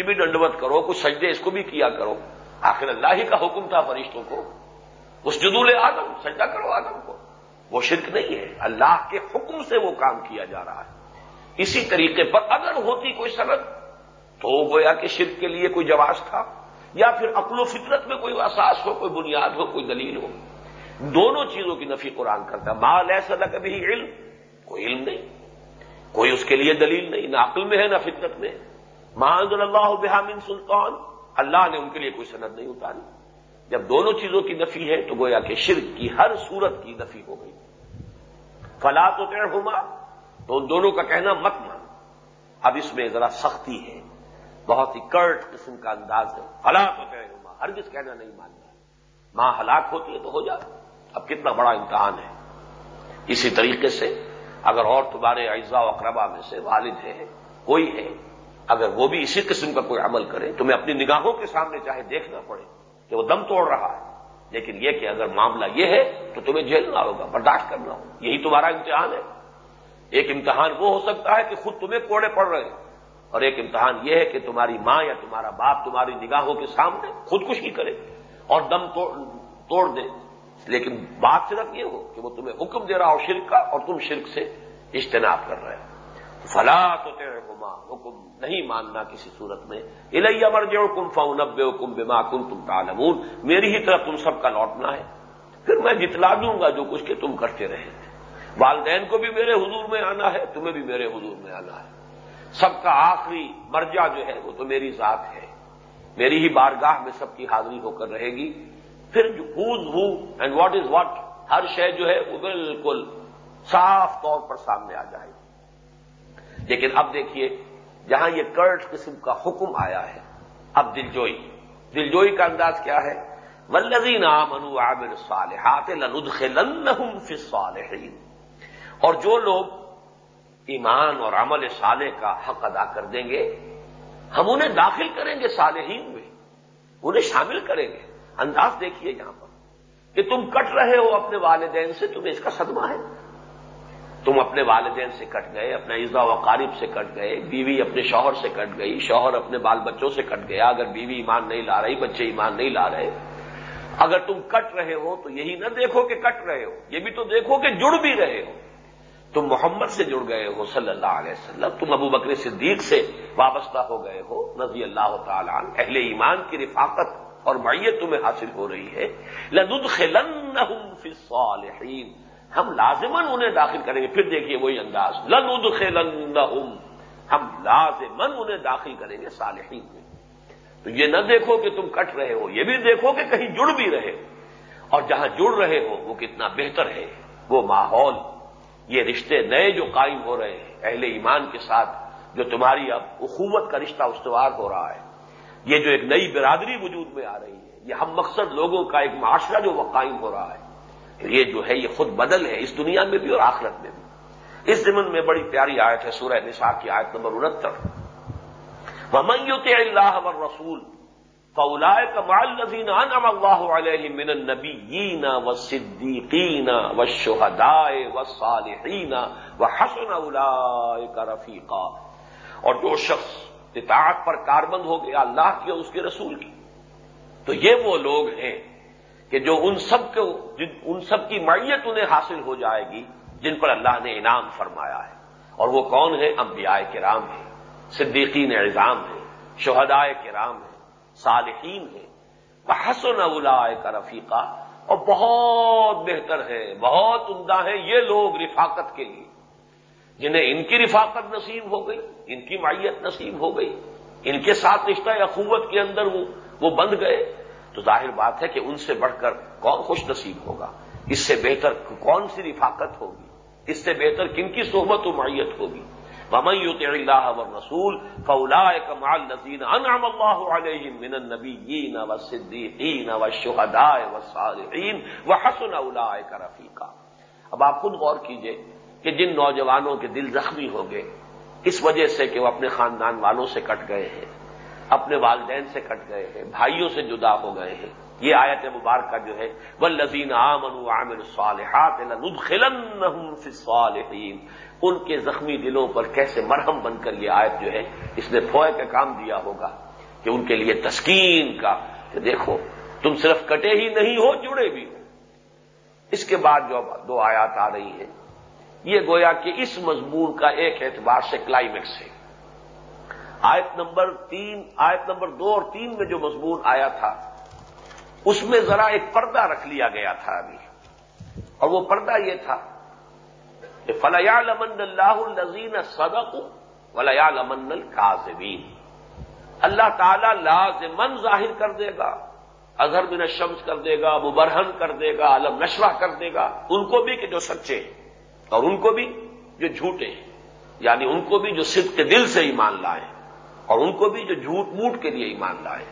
کی بھی ڈنڈوت کرو، کچھ سجدے اس کو بھی کیا کرو۔ آخر اللہ ہی کا حکم تھا فرشتوں کو۔ اس جدول آدم، سجدہ کرو آدم کو۔ وہ شرک نہیں ہے۔ اللہ کے حکم سے وہ کام کیا جا رہا ہے۔ اسی طریقے پر اگر ہوتی کوئی سند، تو گویا کہ شرک کے لیے کوئی جواز تھا، یا پھر عقل و فطرت میں کوئی اساس ہو، کوئی بنیاد ہو، کوئی دلیل ہو۔ دونوں چیزوں کی نفی قرآن کرتا۔ ہے مال ایسا نہ کبھی علم، کوئی علم نہیں۔ کوئی اس کے لیے دلیل نہیں، نہ عقل میں ہے، نہ فطرت میں۔ محمد اللہ بحامن سلطان؟ اللہ نے ان کے لیے کوئی سند نہیں اتاری۔ جب دونوں چیزوں کی نفی ہے تو گویا کہ شرک کی ہر صورت کی نفی ہو گئی۔ فلا تو ہوما تو ان دونوں کا کہنا مت مان اب اس میں ذرا سختی ہے۔ بہت ہی کرٹ قسم کا انداز ہے۔ فلا تو طے ہوما ہرگز کہنا نہیں ماننا۔ ماں ہلاک ہوتی ہے تو ہو جاتا اب کتنا بڑا امتحان ہے۔ اسی طریقے سے اگر اور تمہارے اعزا و اقربا میں سے والد ہے، کوئی ہے اگر وہ بھی اسی قسم کا کوئی عمل کرے تمہیں اپنی نگاہوں کے سامنے چاہے دیکھنا پڑے کہ وہ دم توڑ رہا ہے۔ لیکن یہ کہ اگر معاملہ یہ ہے تو تمہیں جھیلنا ہوگا، برداشت کرنا ہوگا۔ یہی تمہارا امتحان ہے۔ ایک امتحان وہ ہو سکتا ہے کہ خود تمہیں کوڑے پڑ رہے ہیں۔ اور ایک امتحان یہ ہے کہ تمہاری ماں یا تمہارا باپ تمہاری نگاہوں کے سامنے خودکشی کرے اور دم توڑ دے۔ لیکن بات صرف یہ ہو کہ وہ تمہیں حکم دے رہا ہو شرک کا اور تم شرک سے اجتناب کر رہے ہو۔ فلا تو تیرے حکم نہیں ماننا کسی صورت میں۔ الیہ مرج حکم فونب حکم بما کن تم تالمون میری ہی طرف تم سب کا لوٹنا ہے۔ پھر میں جتلا دوں گا جو کچھ کہ تم کرتے رہے۔ والدین کو بھی میرے حضور میں آنا ہے، تمہیں بھی میرے حضور میں آنا ہے۔ سب کا آخری مرجع جو ہے، وہ تو میری ذات ہے۔ میری ہی بارگاہ میں سب کی حاضری ہو کر رہے گی۔ پھر who's who and what is what ہر شے جو ہے، وہ بالکل صاف طور پر سامنے آ جائے گی۔ لیکن اب دیکھیے جہاں یہ کرٹ قسم کا حکم آیا ہے۔ اب دلجوئی دلجوئی کا انداز کیا ہے؟ ولزین منو عامر صالحات لندخلنہم فی الصالحین اور جو لوگ ایمان اور عمل صالح کا حق ادا کر دیں گے، ہم انہیں داخل کریں گے صالحین میں۔ انہیں شامل کریں گے۔ انداز دیکھیے یہاں پر کہ تم کٹ رہے ہو اپنے والدین سے، تمہیں اس کا صدمہ ہے۔ تم اپنے والدین سے کٹ گئے، اپنے عزا و قارب سے کٹ گئے، بیوی اپنے شوہر سے کٹ گئی، شوہر اپنے بال بچوں سے کٹ گیا، اگر بیوی ایمان نہیں لا رہی، بچے ایمان نہیں لا رہے، اگر تم کٹ رہے ہو تو یہی نہ دیکھو کہ کٹ رہے ہو، یہ بھی تو دیکھو کہ جڑ بھی رہے ہو۔ تم محمد سے جڑ گئے ہو صلی اللہ علیہ وسلم، تم ابو بکر صدیق سے وابستہ ہو گئے ہو، رضی اللہ تعالیٰ اہل ایمان کی رفاقت اور معیت تمہیں حاصل ہو رہی ہے۔ لدود خلن الصالحین ہم لازمن انہیں داخل کریں گے۔ پھر دیکھیے وہی انداز۔ لند خلن ہم لازمن انہیں داخل کریں گے صالحین میں۔ تو یہ نہ دیکھو کہ تم کٹ رہے ہو، یہ بھی دیکھو کہ کہیں جڑ بھی رہے۔ اور جہاں جڑ رہے ہو، وہ کتنا بہتر ہے۔ وہ ماحول، یہ رشتے نئے جو قائم ہو رہے ہیں، اہل ایمان کے ساتھ جو تمہاری اب اخوت کا رشتہ استوار ہو رہا ہے۔ یہ جو ایک نئی برادری وجود میں آ رہی ہے، یہ ہم مقصد لوگوں کا ایک معاشرہ جو وہ قائم ہو رہا ہے۔ یہ جو ہے، یہ خود بدل ہے اس دنیا میں بھی اور آخرت میں بھی۔ اس زمن میں بڑی پیاری آیت ہے سورہ نساء کی آیت نمبر انہتر۔ ومنت اللہ رسول فولا کمال انم اللہ علیہ من النبیین و صدیقین و شہدائے و صالحین و حسن کا رفیقہ اور جو شخص اطاعت پر کاربند ہو گیا اللہ کی اور اس کے رسول کی، تو یہ وہ لوگ ہیں کہ جو ان سب کو ان سب کی معیت انہیں حاصل ہو جائے گی، جن پر اللہ نے انعام فرمایا ہے۔ اور وہ کون ہیں؟ انبیاء کرام ہیں، صدیقین اعظام ہیں شہدائے کرام ہیں، صالحین ہیں۔ بحسن اولا کا رفیقہ اور بہت بہتر ہے بہت عمدہ ہے یہ لوگ رفاقت کے لیے۔ جنہیں ان کی رفاقت نصیب ہو گئی، ان کی معیت نصیب ہو گئی۔ ان کے ساتھ رشتہ یا قوت کے اندر وہ وہ بند گئے۔ تو ظاہر بات ہے کہ ان سے بڑھ کر کون خوش نصیب ہوگا؟ اس سے بہتر کون سی رفاقت ہوگی؟ اس سے بہتر کن کی صحبت و معیت ہوگی؟ ممت اللہ و رسول فولا کمال نذین انعام اللہ علیہ من النبیین و صدیقین و شہدائے و صالحین و حسن اللہ کا رفیقہ اب آپ خود غور کیجیے کہ جن نوجوانوں کے دل زخمی ہو گئے، اس وجہ سے کہ وہ اپنے خاندان والوں سے کٹ گئے ہیں۔ اپنے والدین سے کٹ گئے ہیں، بھائیوں سے جدا ہو گئے ہیں۔ یہ آیت مبارکہ جو ہے وہ لذین عامن عامر صالحات صالحین ان کے زخمی دلوں پر کیسے مرہم بن کر یہ آیت جو ہے، اس نے فوائے کا کام دیا ہوگا کہ ان کے لیے تسکین کا، کہ دیکھو، تم صرف کٹے ہی نہیں ہو، جڑے بھی ہو۔ اس کے بعد جو دو آیات آ رہی ہیں، یہ گویا کہ اس مضمون کا ایک اعتبار سے کلائمیکس ہے۔ آیت نمبر تین، آیت نمبر دو اور تین میں جو مضمون آیا تھا، اس میں ذرا ایک پردہ رکھ لیا گیا تھا ابھی۔ اور وہ پردہ یہ تھا کہ فلیا لمن اللہ الزین صدق ولیا لمن القاظمین اللہ تعالی لازمن ظاہر کر دے گا، اظہر بن شمس کر دے گا، مبرہن کر دے گا، علم نشوہ کر دے گا، ان کو بھی کہ جو سچے ہیں اور ان کو بھی جو جھوٹے ہیں یعنی ان کو بھی جو صدق کے دل سے ایمان لائے۔ اور ان کو بھی جو جھوٹ موٹ کے لیے ایمان لائے۔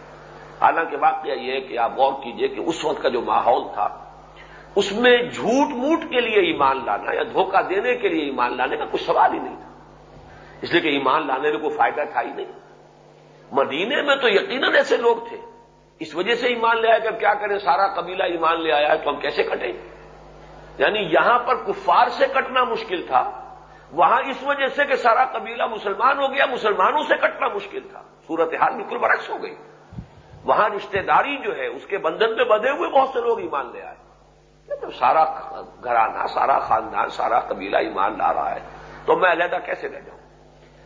حالانکہ واقعہ یہ ہے کہ آپ غور کیجیے کہ اس وقت کا جو ماحول تھا، اس میں جھوٹ موٹ کے لیے ایمان لانا یا دھوکہ دینے کے لیے ایمان لانے کا کچھ سوال ہی نہیں تھا۔ اس لیے کہ ایمان لانے میں کوئی فائدہ تھا ہی نہیں۔ مدینے میں تو یقیناً ایسے لوگ تھے۔ اس وجہ سے ایمان لے آئے کہ کیا کریں؟ سارا قبیلہ ایمان لے آیا ہے تو ہم کیسے کٹیں؟ یعنی یہاں پر کفار سے کٹنا مشکل تھا۔ وہاں اس وجہ سے کہ سارا قبیلہ مسلمان ہو گیا، مسلمانوں سے کٹنا مشکل تھا۔ صورتحال بالکل برعکس ہو گئی۔ وہاں رشتہ داری جو ہے، اس کے بندھن میں بدے ہوئے بہت سے لوگ ایمان لے آئے۔ جب سارا گھرانہ، سارا خاندان، سارا قبیلہ ایمان لا رہا ہے۔ تو میں علیحدہ کیسے رہ جاؤں؟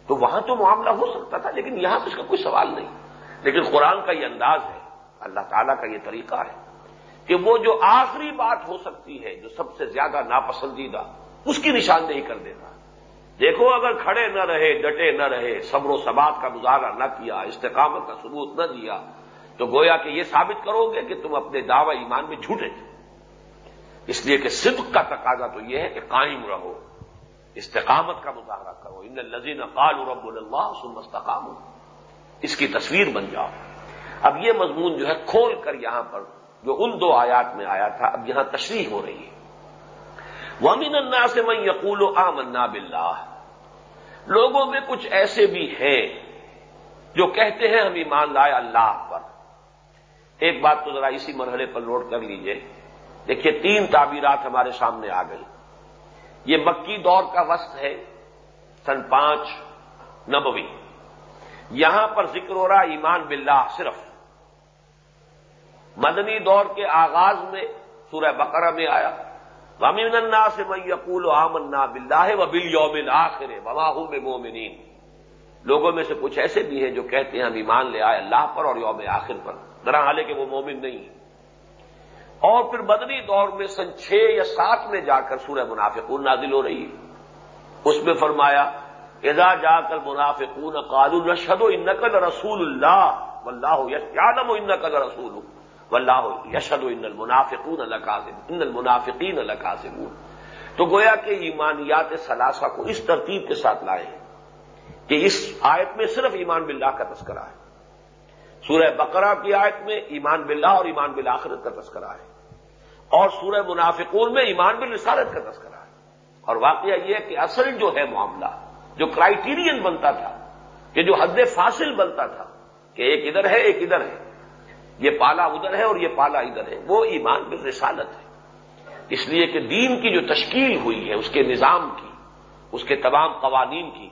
تو وہاں تو معاملہ ہو سکتا تھا، لیکن یہاں تو اس کا کوئی سوال نہیں۔ لیکن قرآن کا یہ انداز ہے، اللہ تعالیٰ کا یہ طریقہ ہے کہ وہ جو آخری بات ہو سکتی ہے، جو سب سے زیادہ ناپسندیدہ، اس کی نشاندہی کر دیتا۔ دیکھو اگر کھڑے نہ رہے، ڈٹے نہ رہے، صبر و سبات کا مظاہرہ نہ کیا، استقامت کا ثبوت نہ دیا، تو گویا کہ یہ ثابت کرو گے کہ تم اپنے دعوی ایمان میں جھوٹے تھے۔ اس لیے کہ صدق کا تقاضا تو یہ ہے کہ قائم رہو، استقامت کا مظاہرہ کرو۔ ان لذین قال رب اللہ سمستقام اس کی تصویر بن جاؤ۔ اب یہ مضمون جو ہے کھول کر یہاں پر جو ان دو آیات میں آیا تھا، اب یہاں تشریح ہو رہی ہے۔ ومین اللہ سے میں یقول و آمنا بلّہ لوگوں میں کچھ ایسے بھی ہیں جو کہتے ہیں ہم ایمان لائے اللہ پر۔ ایک بات تو ذرا اسی مرحلے پر نوٹ کر لیجیے۔ دیکھیے، تین تعبیرات ہمارے سامنے آ گئی یہ مکی دور کا وسط ہے، سن پانچ نبوی۔ یہاں پر ذکر ہو رہا ایمان باللہ صرف۔ مدنی دور کے آغاز میں سورہ بقرہ میں آیا۔ وامن اللہ سے میں آمنا بلّہ و بل یوم آخر لوگوں میں سے کچھ ایسے بھی ہیں جو کہتے ہیں ہم ایمان لے آئے اللہ پر اور یوم آخر پر۔ ذرا حالے کہ وہ مومن نہیں ہے اور پھر بدنی دور میں سن چھ یا سات میں جا کر سورہ منافقون نازل ہو رہی ہے۔ اس میں فرمایا ادا جا کر منافقون قالو نشد و انقل رسول اللہ واللہ یعلم و انقل رسول واللہ یشد ان المنافقون لکاذب، ان المنافقین لکاذبون۔ تو گویا کہ ایمانیات ثلاثہ کو اس ترتیب کے ساتھ لائے ہیں کہ اس آیت میں صرف ایمان باللہ کا تذکرہ ہے۔ سورہ بقرہ کی آیت میں ایمان باللہ اور ایمان بالآخرت کا تذکرہ ہے۔ اور سورہ منافقون میں ایمان بل رسالت کا تذکرہ ہے۔ اور واقعہ یہ ہے کہ اصل جو ہے معاملہ، جو کرائٹیرین بنتا تھا، کہ جو حد فاصل بنتا تھا، کہ ایک ادھر ہے، ایک ادھر ہے۔ یہ پالا ادھر ہے اور یہ پالا ادھر ہے، وہ ایمان بل رسالت ہے۔ اس لیے کہ دین کی جو تشکیل ہوئی ہے، اس کے نظام کی، اس کے تمام قوانین کی،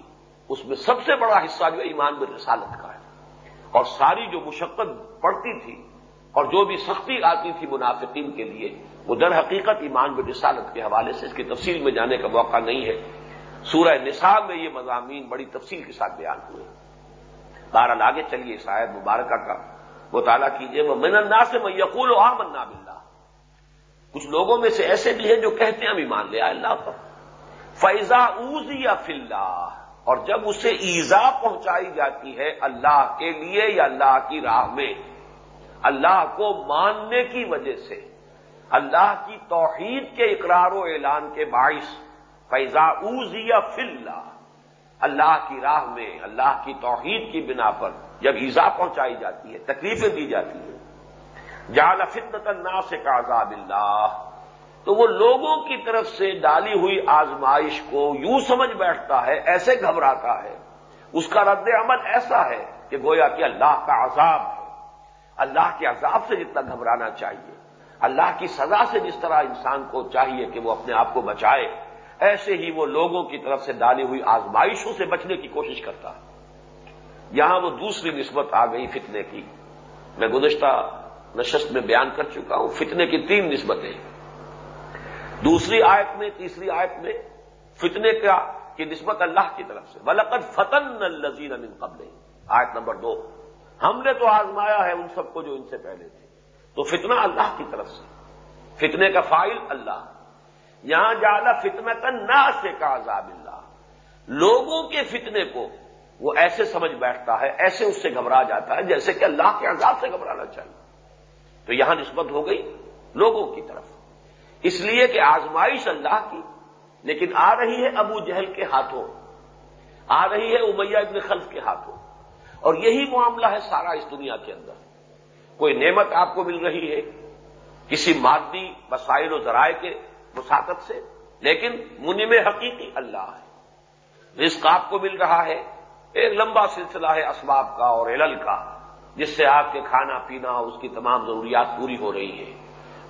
اس میں سب سے بڑا حصہ جو ایمان بل رسالت کا ہے۔ اور ساری جو مشقت پڑتی تھی اور جو بھی سختی آتی تھی منافقین کے لیے، وہ در حقیقت ایمان و رسالت کے حوالے سے، اس کی تفصیل میں جانے کا موقع نہیں ہے۔ سورہ نصاب میں یہ مضامین بڑی تفصیل کے ساتھ بیان ہوئے۔ بہرحال آگے چلیے شاید مبارکہ کا۔ مطالعہ کیجیے وہ من اللہ سے میں یقول و منا بلّہ کچھ لوگوں میں سے ایسے بھی ہیں جو کہتے ہیں، ہم ایمان لے آئے اللہ پر۔ فیضا اوز یا فلّہ اور جب اسے ایزا پہنچائی جاتی ہے اللہ کے لیے یا اللہ کی راہ میں، اللہ کو ماننے کی وجہ سے، اللہ کی توحید کے اقرار و اعلان کے باعث فیضا اوزیا فل اللہ کی راہ میں، اللہ کی توحید کی بنا پر جب ایزا پہنچائی جاتی ہے، تکلیفیں دی جاتی ہیں۔ جال فطنت اللہ سے کاغاب اللہ۔ تو وہ لوگوں کی طرف سے ڈالی ہوئی آزمائش کو یوں سمجھ بیٹھتا ہے، ایسے گھبراتا ہے۔ اس کا رد عمل ایسا ہے کہ گویا کہ اللہ کا عذاب ہے۔ اللہ کے عذاب سے جتنا گھبرانا چاہیے۔ اللہ کی سزا سے جس طرح انسان کو چاہیے کہ وہ اپنے آپ کو بچائے ایسے ہی وہ لوگوں کی طرف سے ڈالی ہوئی آزمائشوں سے بچنے کی کوشش کرتا ہے۔ یہاں وہ دوسری نسبت آ گئی فتنے کی۔ میں گزشتہ نشست میں بیان کر چکا ہوں، فتنے کی تین نسبتیں۔ دوسری آیت میں، تیسری آیت میں فتنے کا کی نسبت اللہ کی طرف سے۔ ولقد فتن الزین امن قبل آیت نمبر دو۔ ہم نے تو آزمایا ہے ان سب کو جو ان سے پہلے تھے۔ تو فتنہ اللہ کی طرف سے۔ فتنے کا فائل اللہ۔ یہاں جالا فتنا کا نا سے کا عذاب اللہ۔ لوگوں کے فتنے کو وہ ایسے سمجھ بیٹھتا ہے، ایسے اس سے گھبرا جاتا ہے جیسے کہ اللہ کے عذاب سے گھبرانا چاہیے۔ تو یہاں نسبت ہو گئی لوگوں کی طرف۔ اس لیے کہ آزمائش اللہ کی، لیکن آ رہی ہے ابو جہل کے ہاتھوں۔ آ رہی ہے امیہ ابن خلف کے ہاتھوں۔ اور یہی معاملہ ہے سارا اس دنیا کے اندر۔ کوئی نعمت آپ کو مل رہی ہے کسی مادی وسائل و ذرائع کے مساقت سے۔ لیکن منم حقیقی اللہ ہے۔ رزق آپ کو مل رہا ہے۔ ایک لمبا سلسلہ ہے اسباب کا اور علل کا، جس سے آپ کے کھانا پینا اس کی تمام ضروریات پوری ہو رہی ہیں۔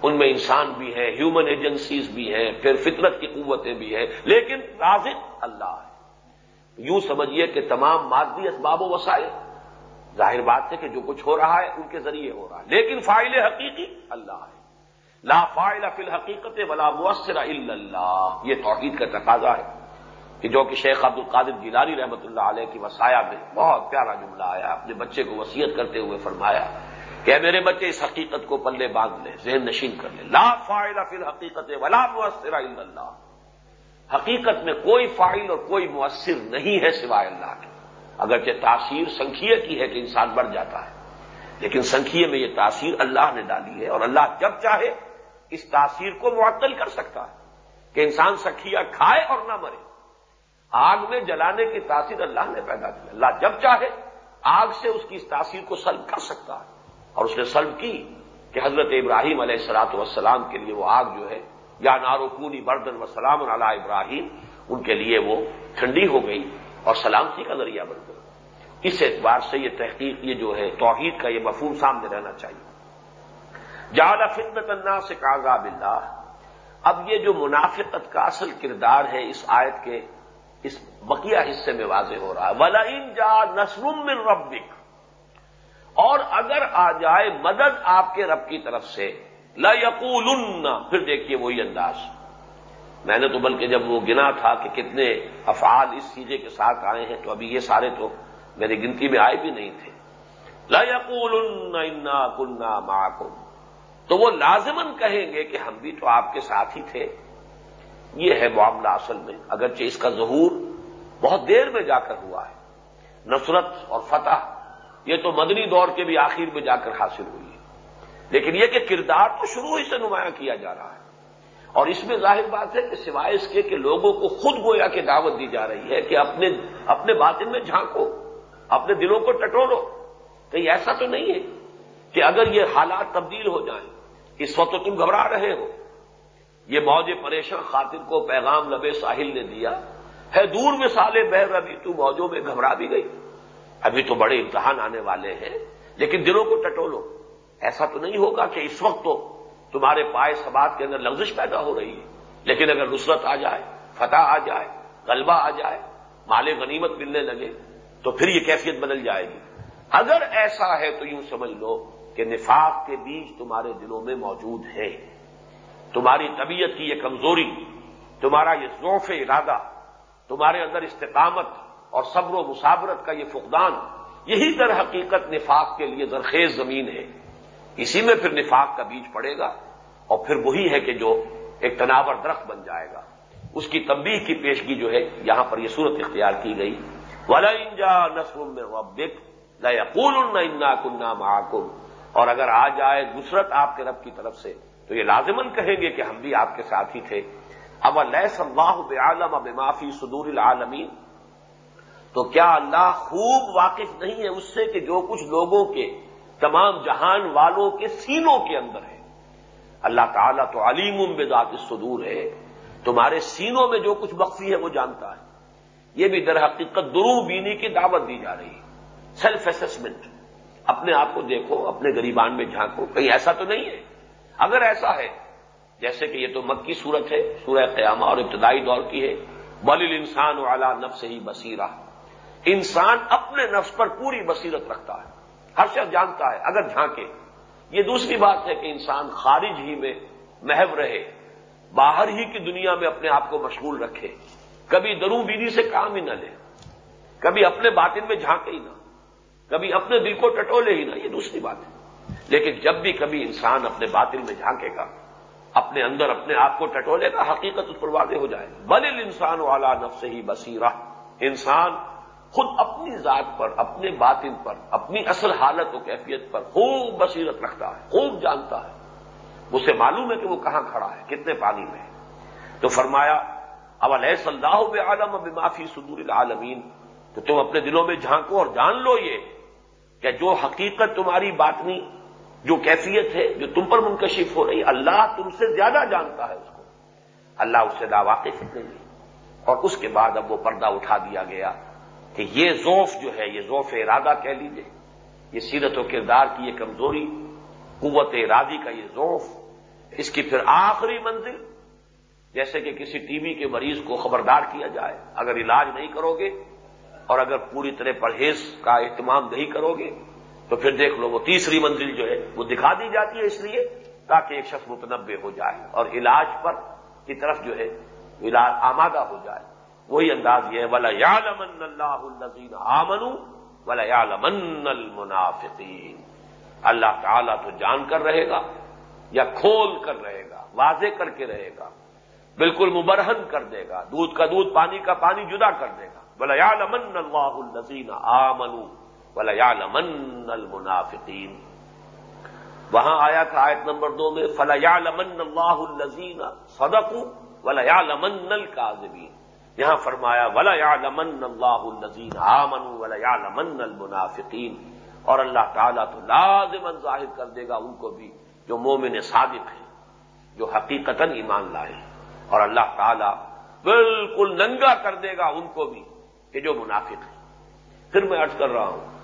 ان میں انسان بھی ہیں ہیومن ایجنسیز بھی ہیں، پھر فطرت کی قوتیں بھی ہیں۔ لیکن رازق اللہ ہے۔ یوں سمجھیے کہ تمام مادی اسباب و وسائل، ظاہر بات ہے کہ جو کچھ ہو رہا ہے ان کے ذریعے ہو رہا ہے۔ لیکن فائل حقیقی اللہ ہے۔ لا فائل فی الحقیقت ولا مؤثر الا اللہ۔ یہ توحید کا تقاضا ہے کہ جو کہ شیخ عبد القادر گیلانی رحمۃ اللہ علیہ کی وسایا میں بہت پیارا جملہ آیا، اپنے بچے کو وسیعت کرتے ہوئے فرمایا کہ میرے بچے، اس حقیقت کو پلے باندھ لیں ذہن نشین کر لیں لا فائل فی الحقیقت ولا مؤثر الا اللہ۔ حقیقت میں کوئی فائل اور کوئی مؤثر نہیں ہے سوائے اللہ کے۔ اگرچہ تاثیر سنکھیے کی ہے کہ انسان بڑھ جاتا ہے، لیکن سنکھیے میں یہ تاثیر اللہ نے ڈالی ہے اور اللہ جب چاہے اس تاثیر کو معطل کر سکتا ہے کہ انسان سکھیا کھائے اور نہ مرے۔ آگ میں جلانے کی تاثیر اللہ نے پیدا کی۔ اللہ جب چاہے، آگ سے اس کی اس تاثیر کو سلب کر سکتا ہے۔ اور اس نے سلب کی کہ حضرت ابراہیم علیہ السلاط والسلام کے لیے وہ آگ جو ہے، یا ناروکونی بردن و سلام علیہ ابراہیم، ان کے لیے وہ ٹھنڈی ہو گئی اور سلامتی کا ذریعہ بن گئی۔ اس اعتبار سے یہ تحقیق، یہ جو ہے توحید کا یہ مفہوم سامنے رہنا چاہیے۔ جالا فتنت اللہ سے کاغا اللہ اب یہ جو منافقت کا اصل کردار ہے اس آیت کے اس بقیہ حصے میں واضح ہو رہا ہے. ولا ان جا نسرم من ربک اور اگر آ جائے مدد آپ کے رب کی طرف سے لا یقول پھر دیکھیے وہی انداز. میں نے تو بلکہ جب وہ گنا تھا کہ کتنے افعال اس چیزے کے ساتھ آئے ہیں، تو ابھی یہ سارے تو میری گنتی میں آئے بھی نہیں تھے. لا یقول انا کنہ معکم تو وہ لازمن کہیں گے کہ ہم بھی تو آپ کے ساتھ ہی تھے۔ یہ ہے معاملہ اصل میں۔ اگرچہ اس کا ظہور بہت دیر میں جا کر ہوا ہے۔ نصرت اور فتح، یہ تو مدنی دور کے بھی آخر میں جا کر حاصل ہوئی ہے۔ لیکن یہ کہ کردار تو شروع ہی سے نمایاں کیا جا رہا ہے۔ اور اس میں ظاہر بات ہے کہ سوائے اس کے کہ لوگوں کو خود گویا کے دعوت دی جا رہی ہے کہ اپنے اپنے باطن میں جھانکو، اپنے دلوں کو ٹٹولو کہیں ایسا تو نہیں ہے کہ اگر یہ حالات تبدیل ہو جائیں اس وقت تو تم گھبرا رہے ہو۔ یہ موج پریشان خاطر کو پیغام لبے ساحل نے دیا۔ ہے دور میں سالے بہ ربی تو موجوں میں گھبرا بھی گئی۔ ابھی تو بڑے امتحان آنے والے ہیں۔ لیکن دلوں کو ٹٹولو۔ ایسا تو نہیں ہوگا کہ اس وقت تو تمہارے پائے سبات کے اندر لفزش پیدا ہو رہی ہے۔ لیکن اگر نصرت آ جائے، فتح آ جائے، غلبہ آ جائے، مال غنیمت ملنے لگے، تو پھر یہ کیفیت بدل جائے گی۔ اگر ایسا ہے تو یوں سمجھ لو۔ کہ نفاق کے بیچ تمہارے دلوں میں موجود ہے تمہاری طبیعت کی یہ کمزوری، تمہارا یہ ذوف ارادہ، تمہارے اندر استقامت اور صبر و مسابرت کا یہ فقدان، یہی در حقیقت نفاق کے لیے زرخیز زمین ہے۔ اسی میں پھر نفاق کا بیج پڑے گا اور پھر وہی ہے کہ جو ایک تناور درخت بن جائے گا۔ اس کی تنبیہ کی پیشگی جو ہے، یہاں پر یہ صورت اختیار کی گئی۔ ولا انجا نسل میں وبک نہ یقول انا کنہ محکم اور اگر آ جائے نصرت آپ کے رب کی طرف سے، تو یہ لازمن کہیں گے کہ ہم بھی آپ کے ساتھ ہی تھے۔ اب اللہ اللہ بعالم اب معافی صدور العالمین؟ تو کیا اللہ خوب واقف نہیں ہے اس سے کہ جو کچھ لوگوں کے، تمام جہان والوں کے سینوں کے اندر ہے؟ اللہ تعالیٰ تو علیم بذات الصدور ہے۔ تمہارے سینوں میں جو کچھ مخفی ہے وہ جانتا ہے۔ یہ بھی در حقیقت درو بینی کی دعوت دی جا رہی ہے۔ سیلف اسسمنٹ اپنے آپ کو دیکھو، اپنے گریبان میں جھانکو۔ کہیں ایسا تو نہیں ہے۔ اگر ایسا ہے، جیسے کہ یہ تو مکی صورت ہے، سورہ قیامہ اور ابتدائی دور کی ہے۔ بل انسان والا نب سے ہی بصیرہ انسان اپنے نفس پر پوری بصیرت رکھتا ہے۔ ہر شخص جانتا ہے، اگر جھانکے۔ یہ دوسری بات ہے کہ انسان خارج ہی میں محو رہے، باہر ہی کی دنیا میں اپنے آپ کو مشغول رکھے۔ کبھی درو بینی سے کام ہی نہ لے، کبھی اپنے باطن میں جھانکے ہی نہ۔ کبھی اپنے دل کو ٹٹولے ہی نہ، یہ دوسری بات ہے۔ لیکن جب بھی کبھی انسان اپنے باطن میں جھانکے گا، اپنے اندر اپنے آپ کو ٹٹولے گا، حقیقت اس پر واضح ہو جائے۔ بل انسان والا نفس ہی بصیرہ۔ انسان خود اپنی ذات پر، اپنے باطن پر، اپنی اصل حالت و کیفیت پر خوب بصیرت رکھتا ہے، خوب جانتا ہے۔ اسے معلوم ہے کہ وہ کہاں کھڑا ہے، کتنے پانی میں تو فرمایا اب علیہ اللہ عالم اب معافی صدور العالمین؟ تو تم اپنے دلوں میں جھانکو اور جان لو یہ کہ جو حقیقت تمہاری باتنی جو کیفیت ہے، جو تم پر منکشف ہو رہی، اللہ تم سے زیادہ جانتا ہے اس کو۔ اللہ اس سے واقف نہیں۔ اور اس کے بعد اب وہ پردہ اٹھا دیا گیا کہ یہ ذوف جو ہے، یہ ذوف ارادہ کہہ لیجیے یہ سیرت و کردار کی یہ کمزوری، قوت ارادی کا یہ ذوف اس کی پھر آخری منزل۔ جیسے کہ کسی ٹی وی کے مریض کو خبردار کیا جائے، اگر علاج نہیں کرو گے اور اگر پوری طرح پرہیز کا اہتمام نہیں کرو گے، تو پھر دیکھ لو وہ تیسری منزل جو ہے، وہ دکھا دی جاتی ہے اس لیے تاکہ ایک شخص متنوع ہو جائے اور علاج پر کی طرف جو ہے، علاج آمادہ ہو جائے۔ وہی انداز یہ ہے، ولا یا لمن اللہ الزین آمن ولا یا المنافقین اللہ تعالیٰ تو جان کر رہے گا یا کھول کر رہے گا، واضح کر کے رہے گا، بالکل مبرہن کر دے گا، دودھ کا دودھ، پانی کا پانی جدا کر دے گا۔ بلا یا اللہ الزین آمن ولا المنافقین وہاں آیا تھا آیت نمبر دو میں فلا یا لمن اللہ الزین صدق ولا یا یہاں فرمایا ولا یا اللہ الزین آمن ولا المنافقین اور اللہ تعالیٰ تو لازمن ظاہر کر دے گا ان کو بھی جو مومن صادق ہے جو حقیقت ایمان لائے اور اللہ تعالیٰ بالکل ننگا کر دے گا ان کو بھی۔ کہ جو منافق ہے پھر میں ارض کر رہا ہوں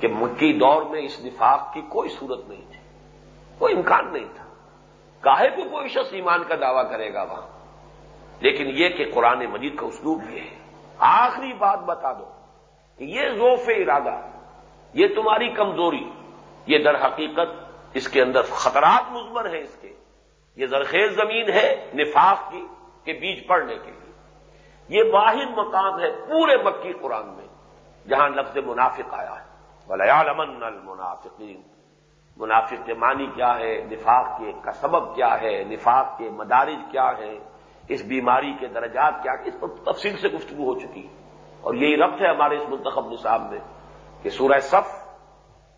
کہ مکی دور میں اس نفاق کی کوئی صورت نہیں تھی، کوئی امکان نہیں تھا۔ کاہے کو کوئی شخص ایمان کا دعویٰ کرے گا وہاں۔ لیکن یہ کہ قرآن مجید کا اسلوب یہ ہے۔ آخری بات بتا دو کہ یہ ذوف ارادہ، یہ تمہاری کمزوری، یہ در حقیقت اس کے اندر خطرات مزمر ہیں اس کے۔ یہ زرخیز زمین ہے نفاق کی کہ بیج پڑنے کے لیے۔ یہ واحد مقام ہے پورے مکی قرآن میں، جہاں لفظ منافق آیا ہے۔ ولیال امن المنافقین منافق کے معنی کیا ہے؟ نفاق کے کا سبب کیا ہے؟ نفاق کے مدارج کیا ہے اس بیماری کے درجات کیا اس پر تفصیل سے گفتگو ہو چکی۔ اور یہی ربط ہے ہمارے اس منتخب نصاب میں کہ سورہ صف،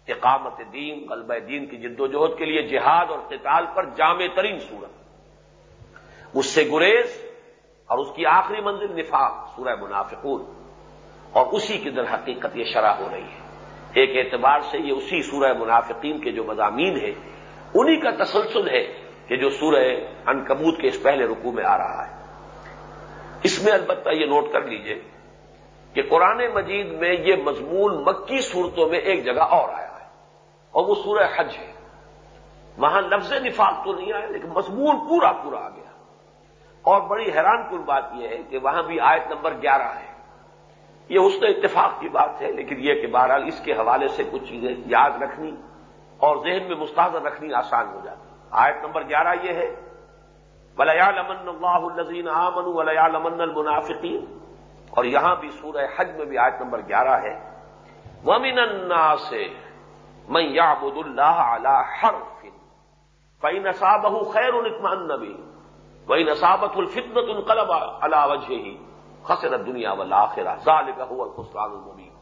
اقامت دین غلبہ دین کی جد و جہد کے لیے جہاد اور قتال پر جامع ترین صورت۔ اس سے گریز اور اس کی آخری منزل نفاق، سورہ منافقون۔ اور اسی کی در حقیقت یہ شرح ہو رہی ہے۔ ایک اعتبار سے یہ اسی سورہ منافقین کے جو مضامین ہیں، انہی کا تسلسل ہے کہ جو سورہ انکبوت کے اس پہلے رکوع میں آ رہا ہے۔ اس میں البتہ یہ نوٹ کر لیجیے کہ قرآن مجید میں یہ مضمون مکی صورتوں میں ایک جگہ اور آیا ہے۔ اور وہ سورہ حج ہے۔ وہاں لفظ نفاق تو نہیں آیا، لیکن مضمون پورا پورا آ گیا۔ اور بڑی حیران کن بات یہ ہے کہ وہاں بھی آیت نمبر گیارہ ہے۔ یہ اس اتفاق کی بات ہے، لیکن یہ کہ بہرحال اس کے حوالے سے کچھ چیزیں یاد رکھنی اور ذہن میں مستحضر رکھنی آسان ہو جاتی آیت نمبر گیارہ یہ ہے ولیال امن اللہ الزین آمن ولیال امن المنافقین اور یہاں بھی سورہ حج میں بھی آیت نمبر گیارہ ہے۔ ومن الناس من يعبد الله على حرف فإن أصابه خير اطمأن به۔ وإن أصابته الفتنة انقلب على وجهه خسر الدنيا والآخرة، ذلك هو الخسران المبين۔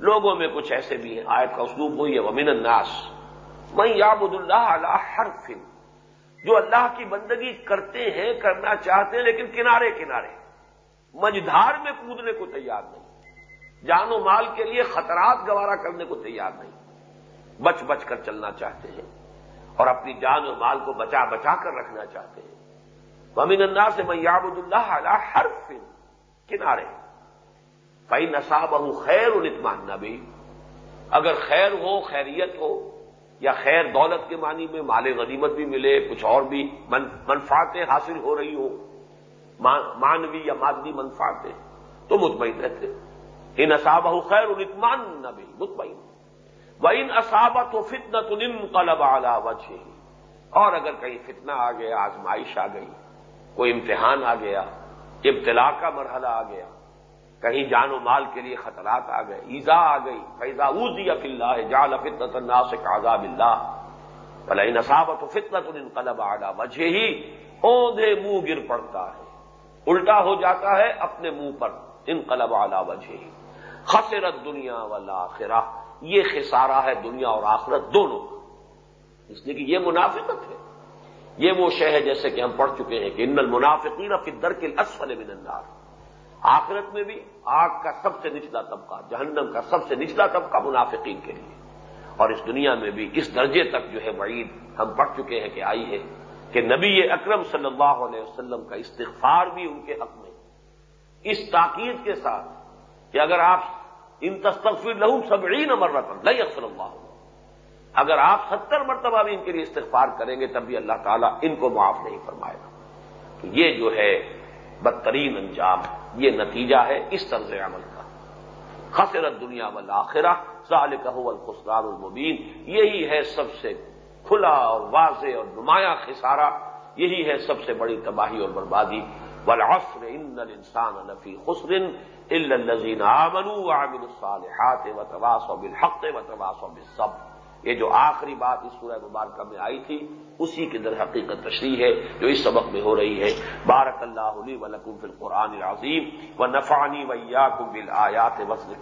لوگوں میں کچھ ایسے بھی ہیں، آیت کا اسلوب وہی ہے، ومن الناس، من يعبد الله على حرف، جو اللہ کی بندگی کرتے ہیں، کرنا چاہتے ہیں، لیکن کنارے کنارے، مجدھار میں کودنے کو تیار نہیں، جان و مال کے لیے خطرات گوارا کرنے کو تیار نہیں، بچ بچ کر چلنا چاہتے ہیں، اور اپنی جان و مال کو بچا بچا کر رکھنا چاہتے ہیں۔ ممین انداز سے میں یابد اللہ ہر فن کنارے بھائی نصاب خیر الطمان نبی اگر خیر ہو، خیریت ہو، یا خیر دولت کے معنی میں مال غنیمت بھی ملے، کچھ اور بھی منفاطیں حاصل ہو رہی ہوں مانوی یا مادی منفاطیں تو مطمئن رہتے ان اصابہ خیر الطمان نبی مطمئن. و ان اصابت و فتنت نم قلب اعلی وجہ اور اگر کہیں فتنہ آ گیا، آزمائش آ گئی کوئی امتحان آ گیا، ابتلا کا مرحلہ آ گیا، کہیں جان و مال کے لیے خطرات آ گئے، ایزا آ گئی فیضا اوزی اف اللہ جال فتنت الناس عذاب اللہ بھلا ان اصابت و فتنت انقلب اعلی وجہ ہی اوندے منہ گر پڑتا ہے، الٹا ہو جاتا ہے اپنے منہ پر، انقلب اعلی وجہ ہی خسرت دنیا والا یہ خسارہ ہے دنیا اور آخرت دونوں۔ اس لیے کہ یہ منافقت ہے۔ یہ وہ شہ ہے جیسے کہ ہم پڑھ چکے ہیں کہ ان المنافقین فی الدرک الاسفل من النار۔ آخرت میں بھی آگ کا سب سے نچلا طبقہ، جہنم کا سب سے نچلا طبقہ منافقین کے لیے۔ اور اس دنیا میں بھی اس درجے تک جو ہے وعید ہم پڑھ چکے ہیں کہ آئی ہے کہ نبی اکرم صلی اللہ علیہ وسلم کا استغفار بھی ان کے حق میں۔ اس تاکید کے ساتھ کہ اگر آپ ان تصفی لہو سبعین مرتن نہیں اکثر اللہ اگر آپ ستر مرتبہ بھی ان کے لیے استغفار کریں گے، تب بھی اللہ تعالیٰ ان کو معاف نہیں فرمائے گا۔ تو یہ جو ہے بدترین انجام، یہ نتیجہ ہے اس طرز عمل کا۔ خسرت دنیا والآخرہ سال کہو الخسران المبین۔ یہی ہے سب سے کھلا اور واضح اور نمایاں خسارہ، یہی ہے سب سے بڑی تباہی اور بربادی۔ والعصر ان الانسان لفی خسر الا الذين امنوا وعملوا الصالحات وتواصوا بالحق وتواصوا بالصبر۔ یہ جو آخری بات اس سورہ مبارکہ میں آئی تھی، اسی کے در حقیقت تشریح ہے جو اس سبق میں ہو رہی ہے۔ بارک اللہ علی ولکم فی القرآن العظیم و نفانی ویا کم بل آیات وزن